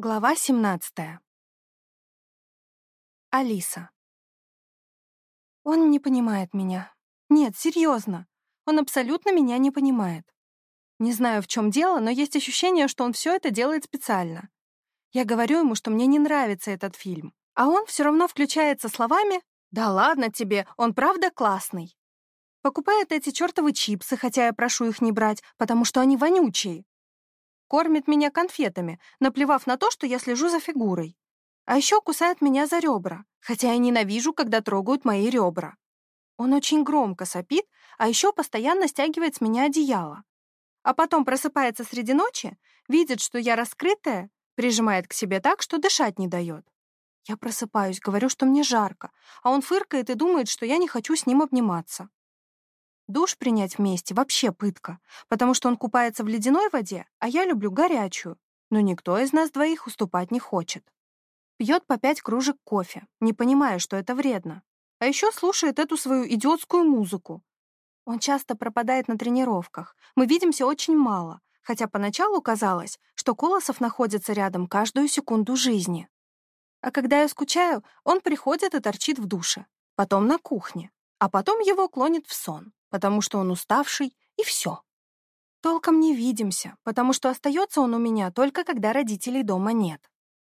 Глава 17. Алиса. Он не понимает меня. Нет, серьезно. Он абсолютно меня не понимает. Не знаю, в чем дело, но есть ощущение, что он все это делает специально. Я говорю ему, что мне не нравится этот фильм, а он все равно включается словами «Да ладно тебе, он правда классный». Покупает эти чертовы чипсы, хотя я прошу их не брать, потому что они вонючие. Кормит меня конфетами, наплевав на то, что я слежу за фигурой. А еще кусает меня за ребра, хотя я ненавижу, когда трогают мои ребра. Он очень громко сопит, а еще постоянно стягивает с меня одеяло. А потом просыпается среди ночи, видит, что я раскрытая, прижимает к себе так, что дышать не дает. Я просыпаюсь, говорю, что мне жарко, а он фыркает и думает, что я не хочу с ним обниматься. Душ принять вместе вообще пытка, потому что он купается в ледяной воде, а я люблю горячую, но никто из нас двоих уступать не хочет. Пьет по пять кружек кофе, не понимая, что это вредно. А еще слушает эту свою идиотскую музыку. Он часто пропадает на тренировках, мы видимся очень мало, хотя поначалу казалось, что Колосов находится рядом каждую секунду жизни. А когда я скучаю, он приходит и торчит в душе, потом на кухне, а потом его клонит в сон потому что он уставший, и все. Толком не видимся, потому что остается он у меня только когда родителей дома нет.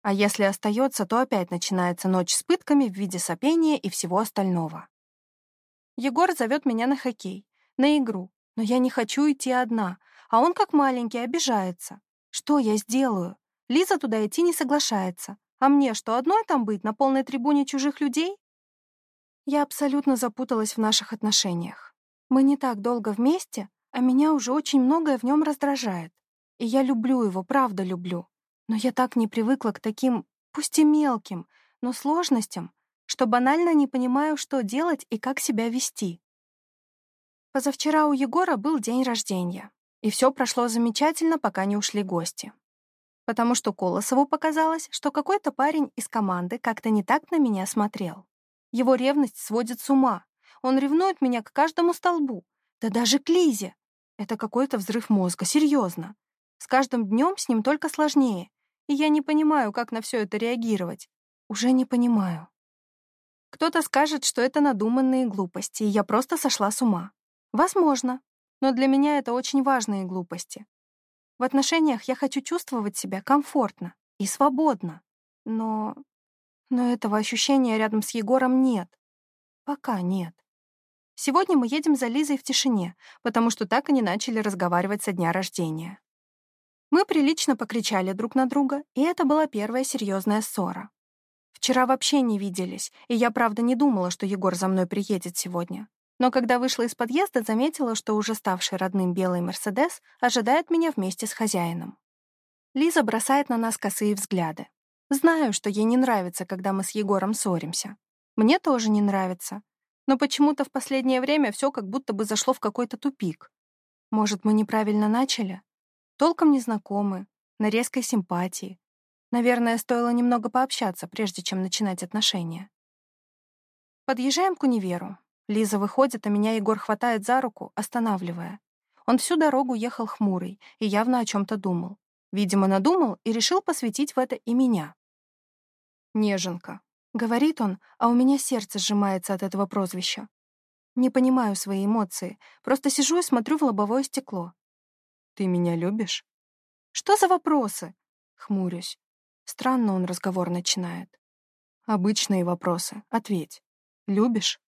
А если остается, то опять начинается ночь с пытками в виде сопения и всего остального. Егор зовет меня на хоккей, на игру, но я не хочу идти одна, а он как маленький обижается. Что я сделаю? Лиза туда идти не соглашается. А мне что, одной там быть, на полной трибуне чужих людей? Я абсолютно запуталась в наших отношениях. Мы не так долго вместе, а меня уже очень многое в нем раздражает. И я люблю его, правда люблю. Но я так не привыкла к таким, пусть и мелким, но сложностям, что банально не понимаю, что делать и как себя вести. Позавчера у Егора был день рождения, и все прошло замечательно, пока не ушли гости. Потому что Колосову показалось, что какой-то парень из команды как-то не так на меня смотрел. Его ревность сводит с ума, он ревнует меня к каждому столбу, да даже к Лизе. Это какой-то взрыв мозга, серьезно. С каждым днем с ним только сложнее, и я не понимаю, как на все это реагировать. Уже не понимаю. Кто-то скажет, что это надуманные глупости, и я просто сошла с ума. Возможно, но для меня это очень важные глупости. В отношениях я хочу чувствовать себя комфортно и свободно, но... Но этого ощущения рядом с Егором нет. Пока нет. Сегодня мы едем за Лизой в тишине, потому что так и не начали разговаривать со дня рождения. Мы прилично покричали друг на друга, и это была первая серьезная ссора. Вчера вообще не виделись, и я, правда, не думала, что Егор за мной приедет сегодня. Но когда вышла из подъезда, заметила, что уже ставший родным белый «Мерседес» ожидает меня вместе с хозяином. Лиза бросает на нас косые взгляды. Знаю, что ей не нравится, когда мы с Егором ссоримся. Мне тоже не нравится, но почему-то в последнее время все как будто бы зашло в какой-то тупик. Может, мы неправильно начали? Толком не знакомы, на резкой симпатии. Наверное, стоило немного пообщаться, прежде чем начинать отношения. Подъезжаем к универу. Лиза выходит, а меня Егор хватает за руку, останавливая. Он всю дорогу ехал хмурый и явно о чем-то думал. Видимо, надумал и решил посвятить в это и меня. Неженка. Говорит он, а у меня сердце сжимается от этого прозвища. Не понимаю свои эмоции, просто сижу и смотрю в лобовое стекло. «Ты меня любишь?» «Что за вопросы?» Хмурюсь. Странно он разговор начинает. «Обычные вопросы. Ответь. Любишь?»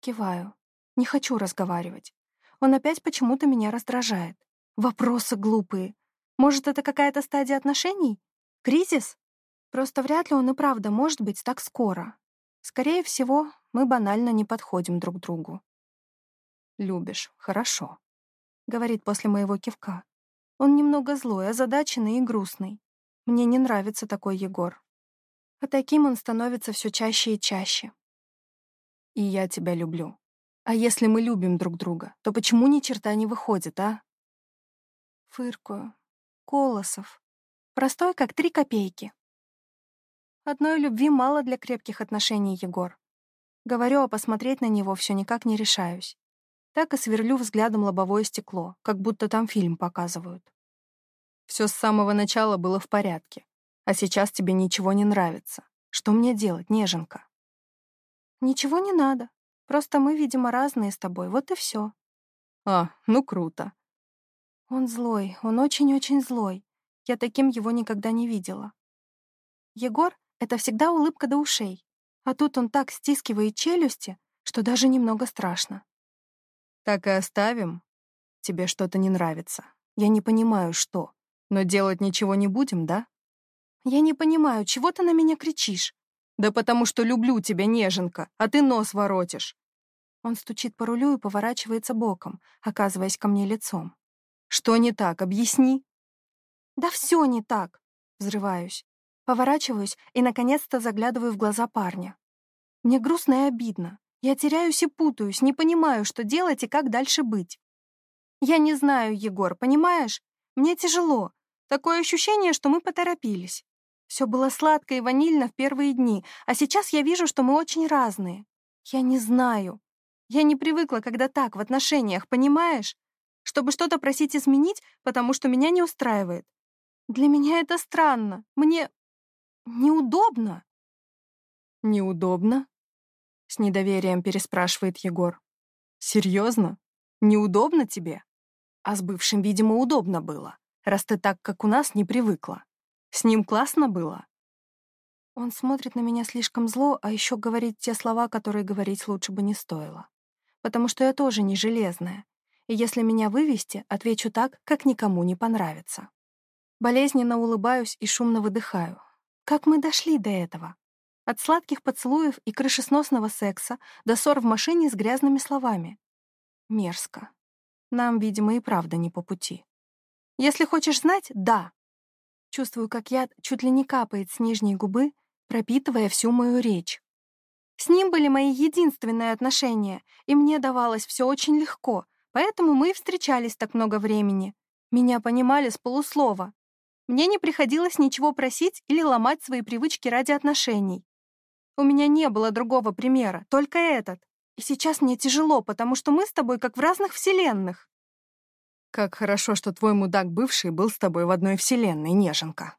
Киваю. Не хочу разговаривать. Он опять почему-то меня раздражает. Вопросы глупые. Может, это какая-то стадия отношений? Кризис? Просто вряд ли он и правда может быть так скоро. Скорее всего, мы банально не подходим друг другу. «Любишь, хорошо», — говорит после моего кивка. Он немного злой, озадаченный и грустный. Мне не нравится такой Егор. А таким он становится все чаще и чаще. И я тебя люблю. А если мы любим друг друга, то почему ни черта не выходит, а? Фыркую. Колосов. Простой, как три копейки. Одной любви мало для крепких отношений, Егор. Говорю, а посмотреть на него все никак не решаюсь. Так и сверлю взглядом лобовое стекло, как будто там фильм показывают. Все с самого начала было в порядке. А сейчас тебе ничего не нравится. Что мне делать, неженка? Ничего не надо. Просто мы, видимо, разные с тобой, вот и все. А, ну круто. Он злой, он очень-очень злой. Я таким его никогда не видела. Егор — это всегда улыбка до ушей. А тут он так стискивает челюсти, что даже немного страшно. Так и оставим. Тебе что-то не нравится. Я не понимаю, что. Но делать ничего не будем, да? Я не понимаю, чего ты на меня кричишь? Да потому что люблю тебя, неженка, а ты нос воротишь. Он стучит по рулю и поворачивается боком, оказываясь ко мне лицом. Что не так, объясни. Да все не так. Взрываюсь. Поворачиваюсь и, наконец-то, заглядываю в глаза парня. Мне грустно и обидно. Я теряюсь и путаюсь, не понимаю, что делать и как дальше быть. Я не знаю, Егор, понимаешь? Мне тяжело. Такое ощущение, что мы поторопились. Все было сладко и ванильно в первые дни, а сейчас я вижу, что мы очень разные. Я не знаю. Я не привыкла, когда так, в отношениях, понимаешь? Чтобы что-то просить изменить, потому что меня не устраивает. Для меня это странно. Мне неудобно. Неудобно? С недоверием переспрашивает Егор. Серьезно? Неудобно тебе? А с бывшим, видимо, удобно было, раз ты так, как у нас, не привыкла. С ним классно было? Он смотрит на меня слишком зло, а еще говорит те слова, которые говорить лучше бы не стоило. Потому что я тоже не железная. И если меня вывести, отвечу так, как никому не понравится. Болезненно улыбаюсь и шумно выдыхаю. Как мы дошли до этого? От сладких поцелуев и крышесносного секса до ссор в машине с грязными словами. Мерзко. Нам, видимо, и правда не по пути. Если хочешь знать, да. Чувствую, как яд чуть ли не капает с нижней губы, пропитывая всю мою речь. С ним были мои единственные отношения, и мне давалось все очень легко, поэтому мы и встречались так много времени. Меня понимали с полуслова. Мне не приходилось ничего просить или ломать свои привычки ради отношений. У меня не было другого примера, только этот. И сейчас мне тяжело, потому что мы с тобой как в разных вселенных. Как хорошо, что твой мудак бывший был с тобой в одной вселенной, неженка.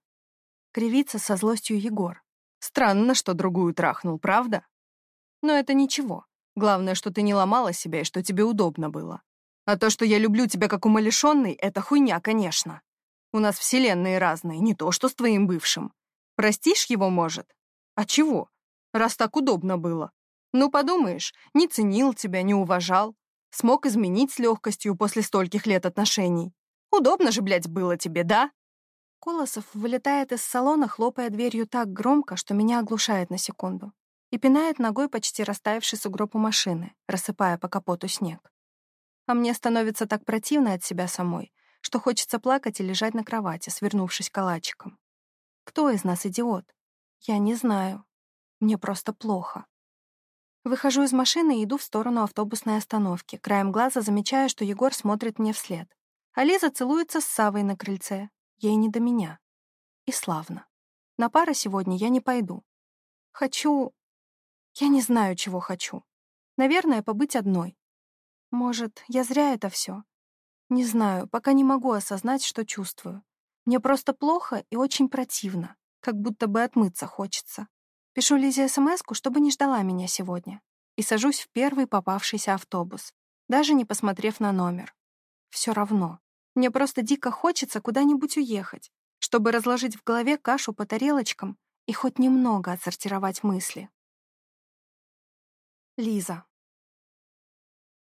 Кривится со злостью Егор. Странно, что другую трахнул, правда? Но это ничего. Главное, что ты не ломала себя и что тебе удобно было. А то, что я люблю тебя как умалишенный, это хуйня, конечно. У нас вселенные разные, не то что с твоим бывшим. Простишь его, может? А чего? раз так удобно было. Ну, подумаешь, не ценил тебя, не уважал. Смог изменить с легкостью после стольких лет отношений. Удобно же, блядь, было тебе, да? Колосов вылетает из салона, хлопая дверью так громко, что меня оглушает на секунду, и пинает ногой почти растаявший сугроб у машины, рассыпая по капоту снег. А мне становится так противно от себя самой, что хочется плакать и лежать на кровати, свернувшись калачиком. Кто из нас идиот? Я не знаю. Мне просто плохо. Выхожу из машины и иду в сторону автобусной остановки, краем глаза замечая, что Егор смотрит мне вслед. А Лиза целуется с Савой на крыльце. Ей не до меня. И славно. На пары сегодня я не пойду. Хочу... Я не знаю, чего хочу. Наверное, побыть одной. Может, я зря это все. Не знаю, пока не могу осознать, что чувствую. Мне просто плохо и очень противно, как будто бы отмыться хочется. Пишу Лизе смс чтобы не ждала меня сегодня. И сажусь в первый попавшийся автобус, даже не посмотрев на номер. Все равно. Мне просто дико хочется куда-нибудь уехать, чтобы разложить в голове кашу по тарелочкам и хоть немного отсортировать мысли. Лиза.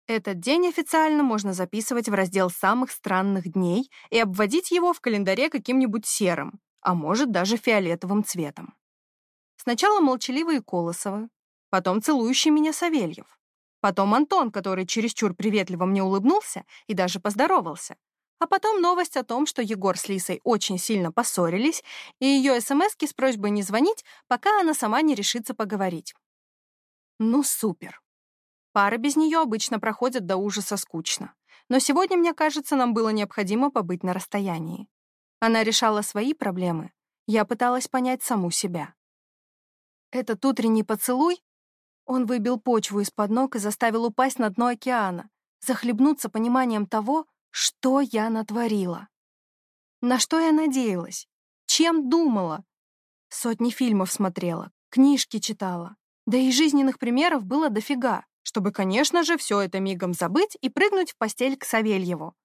Этот день официально можно записывать в раздел самых странных дней и обводить его в календаре каким-нибудь серым, а может даже фиолетовым цветом. Сначала молчаливые Колосовы, потом целующий меня Савельев, потом Антон, который чересчур приветливо мне улыбнулся и даже поздоровался, а потом новость о том, что Егор с Лисой очень сильно поссорились, и ее смски с просьбой не звонить, пока она сама не решится поговорить. Ну, супер. Пары без нее обычно проходят до ужаса скучно. Но сегодня, мне кажется, нам было необходимо побыть на расстоянии. Она решала свои проблемы, я пыталась понять саму себя. Этот утренний поцелуй, он выбил почву из-под ног и заставил упасть на дно океана, захлебнуться пониманием того, что я натворила. На что я надеялась? Чем думала? Сотни фильмов смотрела, книжки читала. Да и жизненных примеров было дофига, чтобы, конечно же, все это мигом забыть и прыгнуть в постель к Савельеву.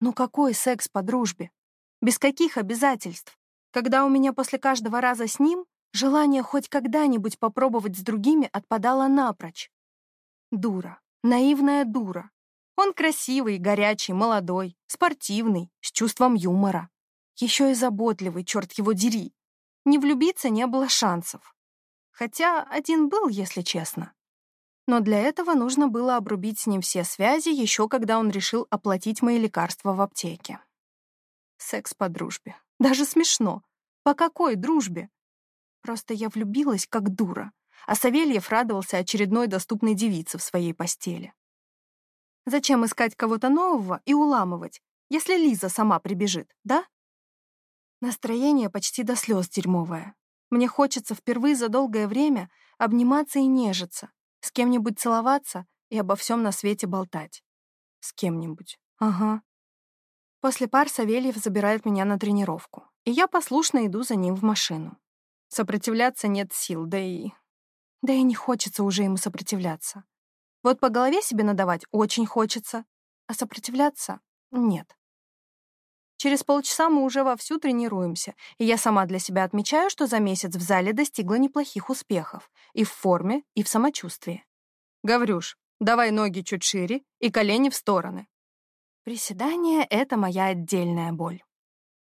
Ну какой секс по дружбе? Без каких обязательств? Когда у меня после каждого раза с ним желание хоть когда-нибудь попробовать с другими отпадало напрочь. Дура. Наивная дура. Он красивый, горячий, молодой, спортивный, с чувством юмора. Еще и заботливый, черт его дери. Не влюбиться не было шансов. Хотя один был, если честно. Но для этого нужно было обрубить с ним все связи, еще когда он решил оплатить мои лекарства в аптеке. Секс по дружбе. Даже смешно. По какой дружбе? Просто я влюбилась, как дура, а Савельев радовался очередной доступной девице в своей постели. Зачем искать кого-то нового и уламывать, если Лиза сама прибежит, да? Настроение почти до слез дерьмовое. Мне хочется впервые за долгое время обниматься и нежиться, с кем-нибудь целоваться и обо всем на свете болтать. С кем-нибудь. Ага. После пар Савельев забирает меня на тренировку, и я послушно иду за ним в машину. Сопротивляться нет сил, да и... Да и не хочется уже ему сопротивляться. Вот по голове себе надавать очень хочется, а сопротивляться — нет. Через полчаса мы уже вовсю тренируемся, и я сама для себя отмечаю, что за месяц в зале достигла неплохих успехов и в форме, и в самочувствии. Гаврюш, давай ноги чуть шире и колени в стороны. Приседание — это моя отдельная боль.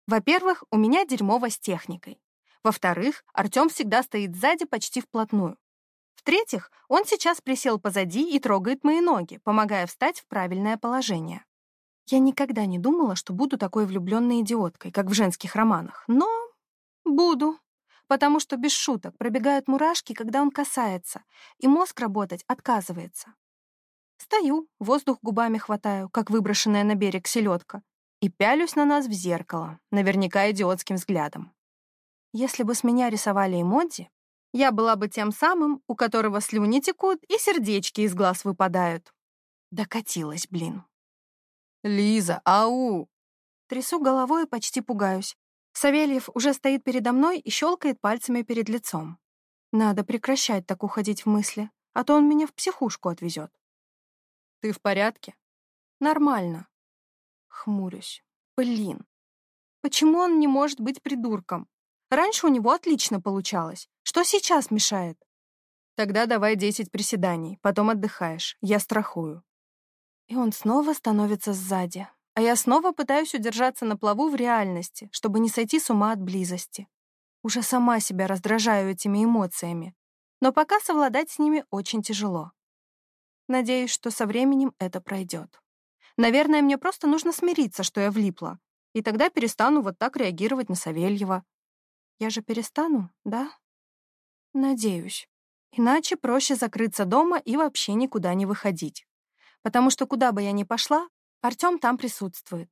Во-первых, у меня дерьмово с техникой. Во-вторых, Артем всегда стоит сзади почти вплотную. В-третьих, он сейчас присел позади и трогает мои ноги, помогая встать в правильное положение. Я никогда не думала, что буду такой влюбленной идиоткой, как в женских романах, но буду, потому что без шуток пробегают мурашки, когда он касается, и мозг работать отказывается. Стою, воздух губами хватаю, как выброшенная на берег селедка, и пялюсь на нас в зеркало, наверняка идиотским взглядом. Если бы с меня рисовали эмодзи, я была бы тем самым, у которого слюни текут и сердечки из глаз выпадают. Докатилась, блин. «Лиза, ау!» Трясу головой и почти пугаюсь. Савельев уже стоит передо мной и щелкает пальцами перед лицом. Надо прекращать так уходить в мысли, а то он меня в психушку отвезет. «Ты в порядке?» «Нормально». Хмурюсь. Блин. Почему он не может быть придурком? Раньше у него отлично получалось. Что сейчас мешает? Тогда давай десять приседаний, потом отдыхаешь. Я страхую. И он снова становится сзади. А я снова пытаюсь удержаться на плаву в реальности, чтобы не сойти с ума от близости. Уже сама себя раздражаю этими эмоциями. Но пока совладать с ними очень тяжело. Надеюсь, что со временем это пройдет. Наверное, мне просто нужно смириться, что я влипла, и тогда перестану вот так реагировать на Савельева. Я же перестану, да? Надеюсь. Иначе проще закрыться дома и вообще никуда не выходить. Потому что куда бы я ни пошла, Артём там присутствует.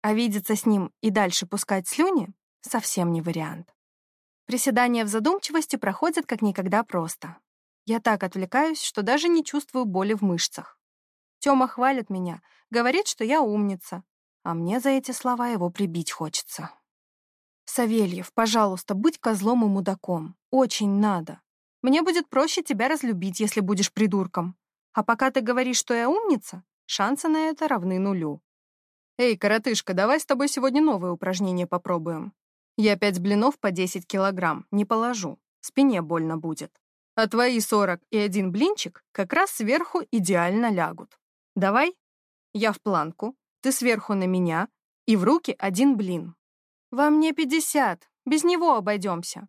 А видеться с ним и дальше пускать слюни — совсем не вариант. Приседания в задумчивости проходят как никогда просто. Я так отвлекаюсь, что даже не чувствую боли в мышцах. Тёма хвалит меня, говорит, что я умница, а мне за эти слова его прибить хочется. «Савельев, пожалуйста, будь козлом и мудаком. Очень надо. Мне будет проще тебя разлюбить, если будешь придурком. А пока ты говоришь, что я умница, шансы на это равны нулю». «Эй, коротышка, давай с тобой сегодня новое упражнение попробуем. Я пять блинов по 10 килограмм не положу, спине больно будет а твои сорок и один блинчик как раз сверху идеально лягут. Давай? Я в планку, ты сверху на меня, и в руки один блин. Во мне пятьдесят, без него обойдемся.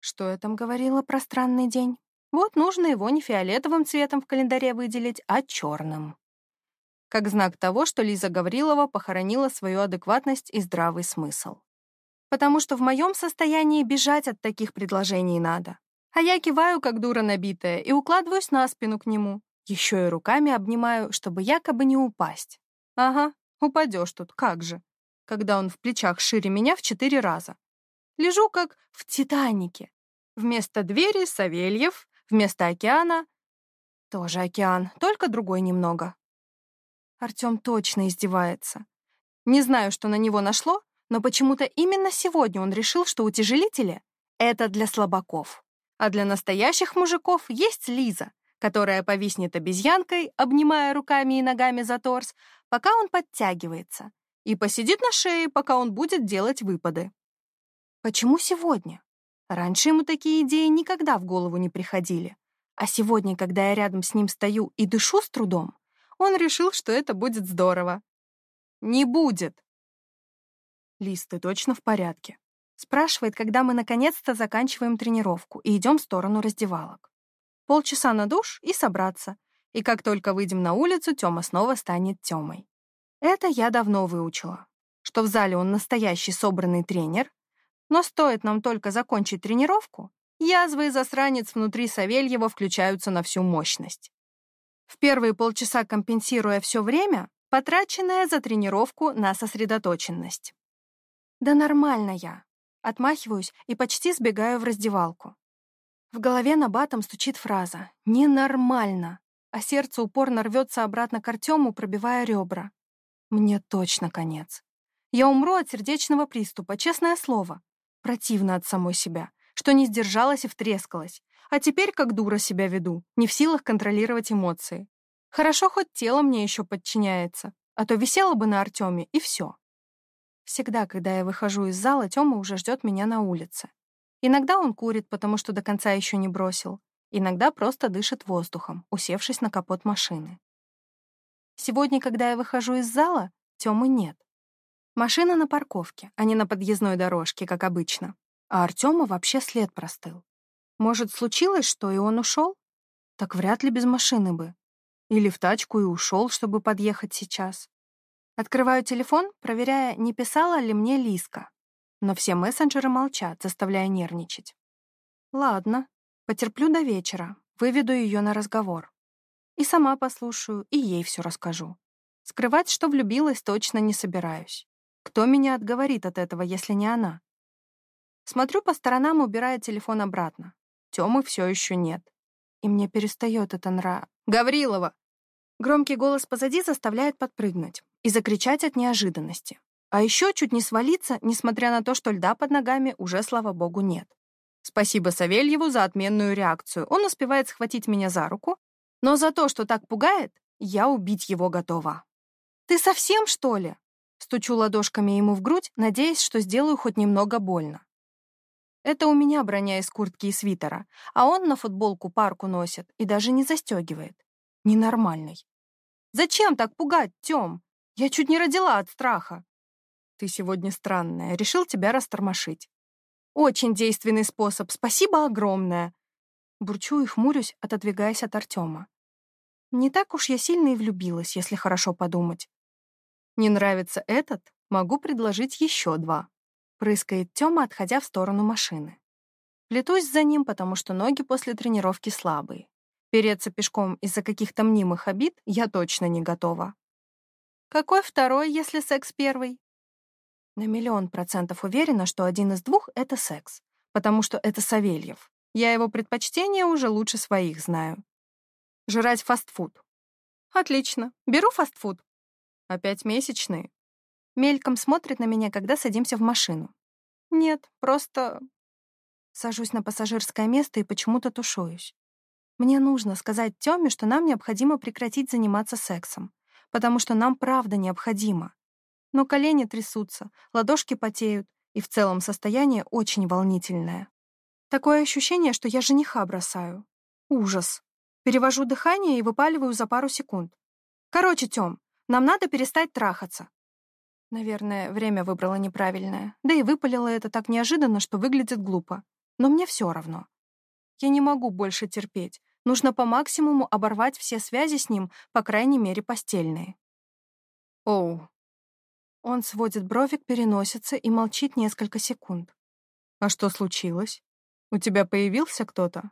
Что я там говорила про странный день? Вот нужно его не фиолетовым цветом в календаре выделить, а черным. Как знак того, что Лиза Гаврилова похоронила свою адекватность и здравый смысл. Потому что в моем состоянии бежать от таких предложений надо. А я киваю, как дура набитая, и укладываюсь на спину к нему. Еще и руками обнимаю, чтобы якобы не упасть. Ага, упадешь тут, как же. Когда он в плечах шире меня в четыре раза. Лежу как в «Титанике». Вместо двери — Савельев, вместо океана — тоже океан, только другой немного. Артем точно издевается. Не знаю, что на него нашло, но почему-то именно сегодня он решил, что утяжелители Это для слабаков. А для настоящих мужиков есть Лиза, которая повиснет обезьянкой, обнимая руками и ногами за торс, пока он подтягивается, и посидит на шее, пока он будет делать выпады. Почему сегодня? Раньше ему такие идеи никогда в голову не приходили. А сегодня, когда я рядом с ним стою и дышу с трудом, он решил, что это будет здорово. Не будет. Лиз, ты точно в порядке? Спрашивает, когда мы наконец-то заканчиваем тренировку и идем в сторону раздевалок. Полчаса на душ и собраться. И как только выйдем на улицу, Тёма снова станет Тёмой. Это я давно выучила. Что в зале он настоящий собранный тренер, но стоит нам только закончить тренировку, язвы и засранец внутри Савельева включаются на всю мощность. В первые полчаса компенсируя все время, потраченное за тренировку на сосредоточенность. Да нормально я. Отмахиваюсь и почти сбегаю в раздевалку. В голове на батом стучит фраза «ненормально», а сердце упорно рвется обратно к Артему, пробивая ребра. Мне точно конец. Я умру от сердечного приступа, честное слово. Противно от самой себя, что не сдержалась и втрескалась. А теперь как дура себя веду, не в силах контролировать эмоции. Хорошо, хоть тело мне еще подчиняется, а то висела бы на Артеме, и все. Всегда, когда я выхожу из зала, Тёма уже ждет меня на улице. Иногда он курит, потому что до конца еще не бросил. Иногда просто дышит воздухом, усевшись на капот машины. Сегодня, когда я выхожу из зала, Тёмы нет. Машина на парковке, а не на подъездной дорожке, как обычно. А Артема вообще след простыл. Может, случилось, что и он ушел? Так вряд ли без машины бы. Или в тачку и ушел, чтобы подъехать сейчас. Открываю телефон, проверяя, не писала ли мне Лиска. Но все мессенджеры молчат, заставляя нервничать. Ладно, потерплю до вечера, выведу ее на разговор. И сама послушаю, и ей все расскажу. Скрывать, что влюбилась, точно не собираюсь. Кто меня отговорит от этого, если не она? Смотрю по сторонам, убирая телефон обратно. Тёмы все еще нет. И мне перестает это нра... «Гаврилова!» Громкий голос позади заставляет подпрыгнуть и закричать от неожиданности. А еще чуть не свалиться, несмотря на то, что льда под ногами уже, слава богу, нет. Спасибо Савельеву за отменную реакцию. Он успевает схватить меня за руку, но за то, что так пугает, я убить его готова. «Ты совсем, что ли?» Стучу ладошками ему в грудь, надеясь, что сделаю хоть немного больно. Это у меня броня из куртки и свитера, а он на футболку парку носит и даже не застегивает. Ненормальный. «Зачем так пугать, Тём? Я чуть не родила от страха». «Ты сегодня странная, решил тебя растормошить». «Очень действенный способ, спасибо огромное». Бурчу и хмурюсь, отодвигаясь от Артема. Не так уж я сильно и влюбилась, если хорошо подумать. Не нравится этот? Могу предложить еще два. Прыскает Тёма, отходя в сторону машины. Плетусь за ним, потому что ноги после тренировки слабые. Переться пешком из-за каких-то мнимых обид я точно не готова. Какой второй, если секс первый? На миллион процентов уверена, что один из двух — это секс, потому что это Савельев. Я его предпочтения уже лучше своих знаю. Жрать фастфуд. Отлично, беру фастфуд. Опять месячные? Мельком смотрит на меня, когда садимся в машину. Нет, просто... Сажусь на пассажирское место и почему-то тушуюсь. Мне нужно сказать Тёме, что нам необходимо прекратить заниматься сексом, потому что нам правда необходимо. Но колени трясутся, ладошки потеют, и в целом состояние очень волнительное. Такое ощущение, что я жениха бросаю. Ужас. Перевожу дыхание и выпаливаю за пару секунд. Короче, Тём, нам надо перестать трахаться. Наверное, время выбрала неправильное. Да и выпалила это так неожиданно, что выглядит глупо. Но мне все равно. Я не могу больше терпеть. Нужно по максимуму оборвать все связи с ним, по крайней мере, постельные. Оу. Он сводит бровик, переносится и молчит несколько секунд. А что случилось? У тебя появился кто-то?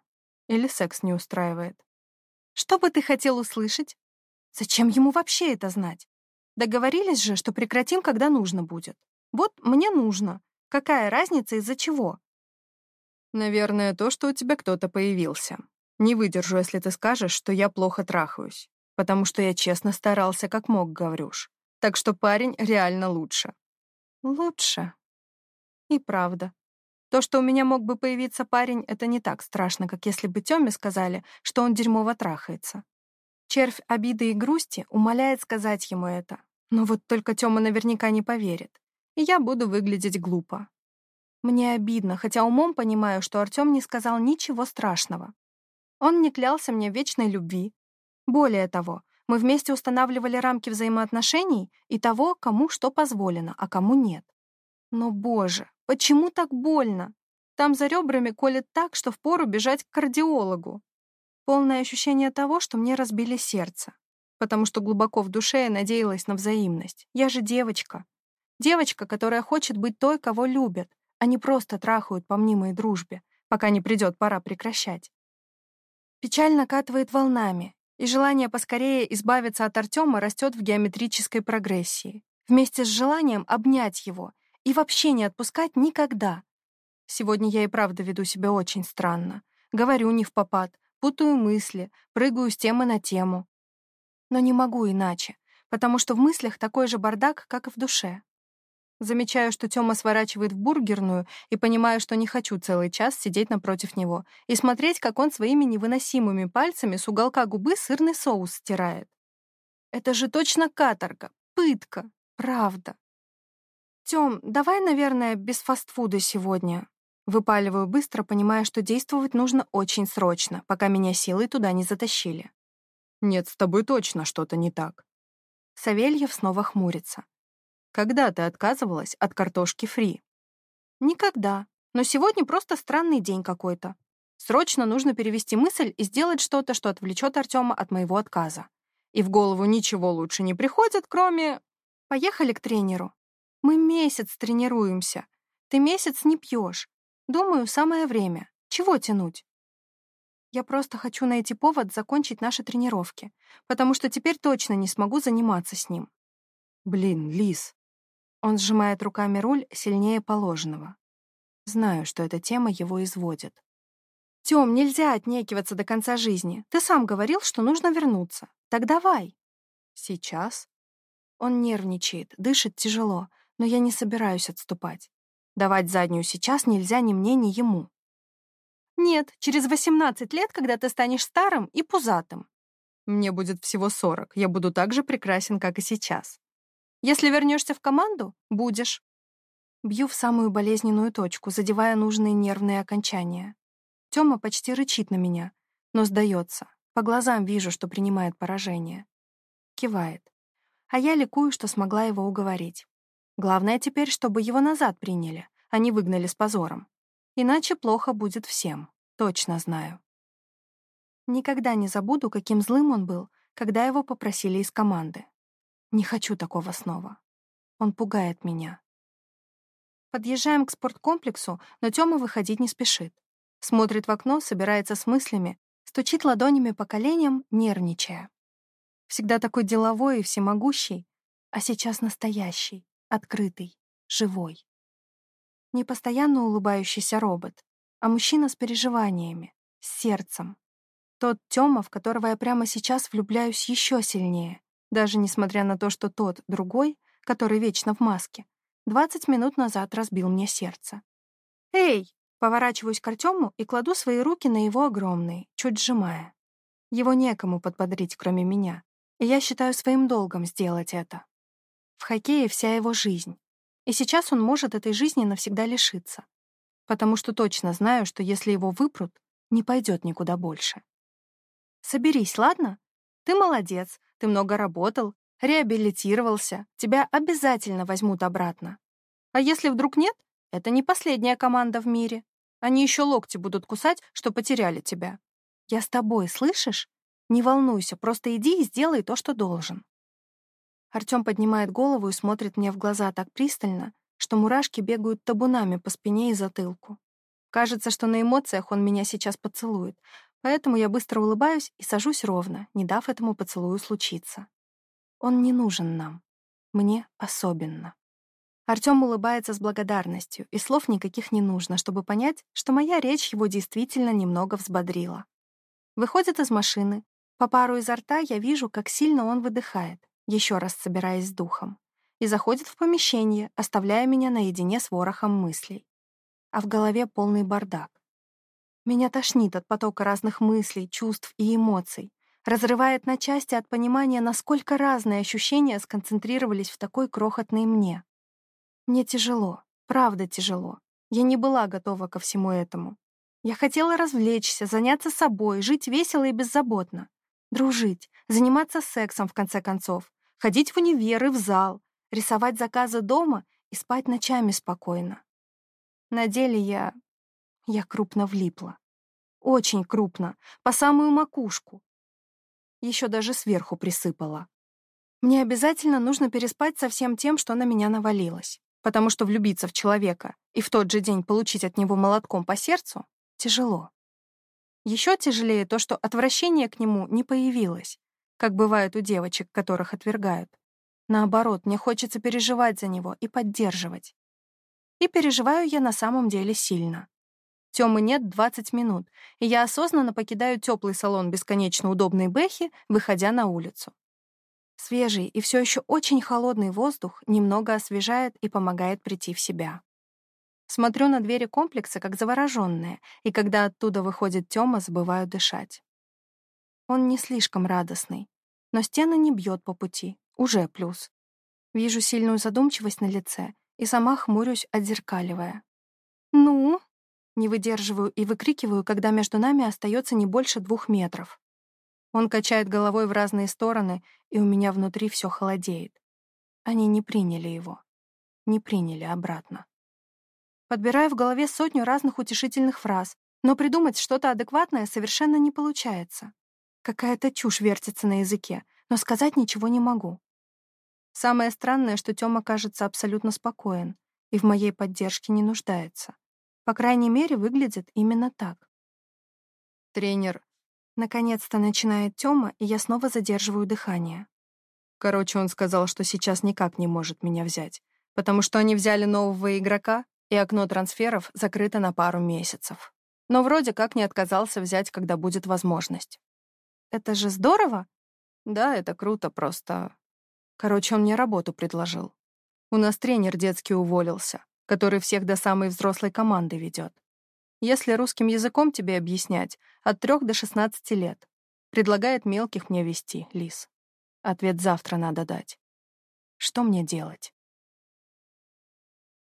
Или секс не устраивает? Что бы ты хотел услышать? Зачем ему вообще это знать? Договорились же, что прекратим, когда нужно будет. Вот мне нужно. Какая разница из-за чего? Наверное, то, что у тебя кто-то появился. Не выдержу, если ты скажешь, что я плохо трахаюсь. Потому что я честно старался, как мог, Гаврюш. Так что парень реально лучше. Лучше. И правда. То, что у меня мог бы появиться парень, это не так страшно, как если бы Тёме сказали, что он дерьмово трахается. Червь обиды и грусти умоляет сказать ему это. Но вот только Тёма наверняка не поверит. И я буду выглядеть глупо. Мне обидно, хотя умом понимаю, что Артём не сказал ничего страшного. Он не клялся мне вечной любви. Более того, мы вместе устанавливали рамки взаимоотношений и того, кому что позволено, а кому нет. Но, боже, почему так больно? Там за ребрами колет так, что впору бежать к кардиологу. Полное ощущение того, что мне разбили сердце. Потому что глубоко в душе я надеялась на взаимность. Я же девочка. Девочка, которая хочет быть той, кого любят, а не просто трахают по мнимой дружбе, пока не придет пора прекращать. Печаль накатывает волнами, и желание поскорее избавиться от Артема растет в геометрической прогрессии, вместе с желанием обнять его и вообще не отпускать никогда. Сегодня я и правда веду себя очень странно. Говорю не в попад, путаю мысли, прыгаю с темы на тему. Но не могу иначе, потому что в мыслях такой же бардак, как и в душе. Замечаю, что Тёма сворачивает в бургерную и понимаю, что не хочу целый час сидеть напротив него и смотреть, как он своими невыносимыми пальцами с уголка губы сырный соус стирает. Это же точно каторга, пытка, правда. Тём, давай, наверное, без фастфуда сегодня. Выпаливаю быстро, понимая, что действовать нужно очень срочно, пока меня силой туда не затащили. Нет, с тобой точно что-то не так. Савельев снова хмурится. Когда ты отказывалась от картошки фри? Никогда. Но сегодня просто странный день какой-то. Срочно нужно перевести мысль и сделать что-то, что отвлечет Артема от моего отказа. И в голову ничего лучше не приходит, кроме... Поехали к тренеру. Мы месяц тренируемся. Ты месяц не пьешь. Думаю, самое время. Чего тянуть? Я просто хочу найти повод закончить наши тренировки, потому что теперь точно не смогу заниматься с ним. Блин, Лис. Он сжимает руками руль сильнее положенного. Знаю, что эта тема его изводит. Тём, нельзя отнекиваться до конца жизни. Ты сам говорил, что нужно вернуться. Так давай. Сейчас? Он нервничает, дышит тяжело, но я не собираюсь отступать. Давать заднюю сейчас нельзя ни мне, ни ему. Нет, через 18 лет, когда ты станешь старым и пузатым. Мне будет всего 40, я буду так же прекрасен, как и сейчас. Если вернешься в команду, будешь. Бью в самую болезненную точку, задевая нужные нервные окончания. Тёма почти рычит на меня, но сдается. По глазам вижу, что принимает поражение. Кивает. А я ликую, что смогла его уговорить. Главное теперь, чтобы его назад приняли, а не выгнали с позором. Иначе плохо будет всем, точно знаю. Никогда не забуду, каким злым он был, когда его попросили из команды. Не хочу такого снова. Он пугает меня. Подъезжаем к спорткомплексу, но Тёма выходить не спешит. Смотрит в окно, собирается с мыслями, стучит ладонями по коленям, нервничая. Всегда такой деловой и всемогущий, а сейчас настоящий открытый, живой. Не постоянно улыбающийся робот, а мужчина с переживаниями, с сердцем. Тот Тёма, в которого я прямо сейчас влюбляюсь еще сильнее, даже несмотря на то, что тот, другой, который вечно в маске, 20 минут назад разбил мне сердце. «Эй!» Поворачиваюсь к Артему и кладу свои руки на его огромные, чуть сжимая. Его некому подбодрить, кроме меня, и я считаю своим долгом сделать это. В хоккее вся его жизнь. И сейчас он может этой жизни навсегда лишиться. Потому что точно знаю, что если его выпрут, не пойдет никуда больше. Соберись, ладно? Ты молодец, ты много работал, реабилитировался, тебя обязательно возьмут обратно. А если вдруг нет, это не последняя команда в мире. Они еще локти будут кусать, что потеряли тебя. Я с тобой, слышишь? Не волнуйся, просто иди и сделай то, что должен. Артём поднимает голову и смотрит мне в глаза так пристально, что мурашки бегают табунами по спине и затылку. Кажется, что на эмоциях он меня сейчас поцелует, поэтому я быстро улыбаюсь и сажусь ровно, не дав этому поцелую случиться. Он не нужен нам. Мне особенно. Артём улыбается с благодарностью, и слов никаких не нужно, чтобы понять, что моя речь его действительно немного взбодрила. Выходит из машины. По пару изо рта я вижу, как сильно он выдыхает еще раз собираясь с духом, и заходит в помещение, оставляя меня наедине с ворохом мыслей. а в голове полный бардак. Меня тошнит от потока разных мыслей, чувств и эмоций, разрывает на части от понимания, насколько разные ощущения сконцентрировались в такой крохотной мне. Мне тяжело, правда тяжело. Я не была готова ко всему этому. Я хотела развлечься, заняться собой, жить весело и беззаботно. Дружить, заниматься сексом, в конце концов, ходить в универ и в зал, рисовать заказы дома и спать ночами спокойно. На деле я... я крупно влипла. Очень крупно, по самую макушку. Еще даже сверху присыпала. Мне обязательно нужно переспать со всем тем, что на меня навалилось, потому что влюбиться в человека и в тот же день получить от него молотком по сердцу тяжело. Еще тяжелее то, что отвращение к нему не появилось, как бывает у девочек, которых отвергают. Наоборот, мне хочется переживать за него и поддерживать. И переживаю я на самом деле сильно. Тёмы нет 20 минут, и я осознанно покидаю теплый салон бесконечно удобной Бэхи, выходя на улицу. Свежий и все еще очень холодный воздух немного освежает и помогает прийти в себя. Смотрю на двери комплекса, как заворожённая, и когда оттуда выходит Тёма, забываю дышать. Он не слишком радостный, но стены не бьет по пути, уже плюс. Вижу сильную задумчивость на лице и сама хмурюсь, отзеркаливая. «Ну?» Не выдерживаю и выкрикиваю, когда между нами остается не больше двух метров. Он качает головой в разные стороны, и у меня внутри все холодеет. Они не приняли его. Не приняли обратно. Подбираю в голове сотню разных утешительных фраз, но придумать что-то адекватное совершенно не получается. Какая-то чушь вертится на языке, но сказать ничего не могу. Самое странное, что Тёма кажется абсолютно спокоен и в моей поддержке не нуждается. По крайней мере, выглядит именно так. Тренер. Наконец-то начинает Тёма, и я снова задерживаю дыхание. Короче, он сказал, что сейчас никак не может меня взять, потому что они взяли нового игрока, и окно трансферов закрыто на пару месяцев. Но вроде как не отказался взять, когда будет возможность. Это же здорово? Да, это круто, просто... Короче, он мне работу предложил. У нас тренер детский уволился, который всех до самой взрослой команды ведет. Если русским языком тебе объяснять, от трех до 16 лет. Предлагает мелких мне вести, Лис. Ответ завтра надо дать. Что мне делать?